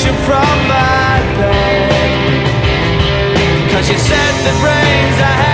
ocean from my bed. Cause you said the brains I had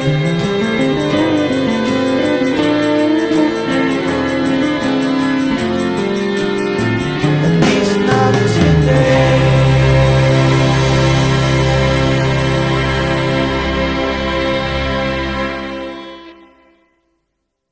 Thank you.